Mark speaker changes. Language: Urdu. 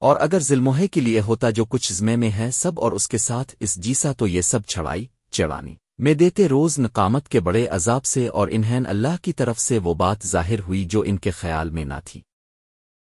Speaker 1: اور اگر ظلموہے کے لیے ہوتا جو کچھ زمے میں ہے، سب اور اس کے ساتھ اس جیسا تو یہ سب چھڑائی، چڑانی۔ میں دیتے روز نقامت کے بڑے عذاب سے اور انہین اللہ کی طرف سے وہ بات ظاہر ہوئی جو ان کے خیال میں نہ تھی۔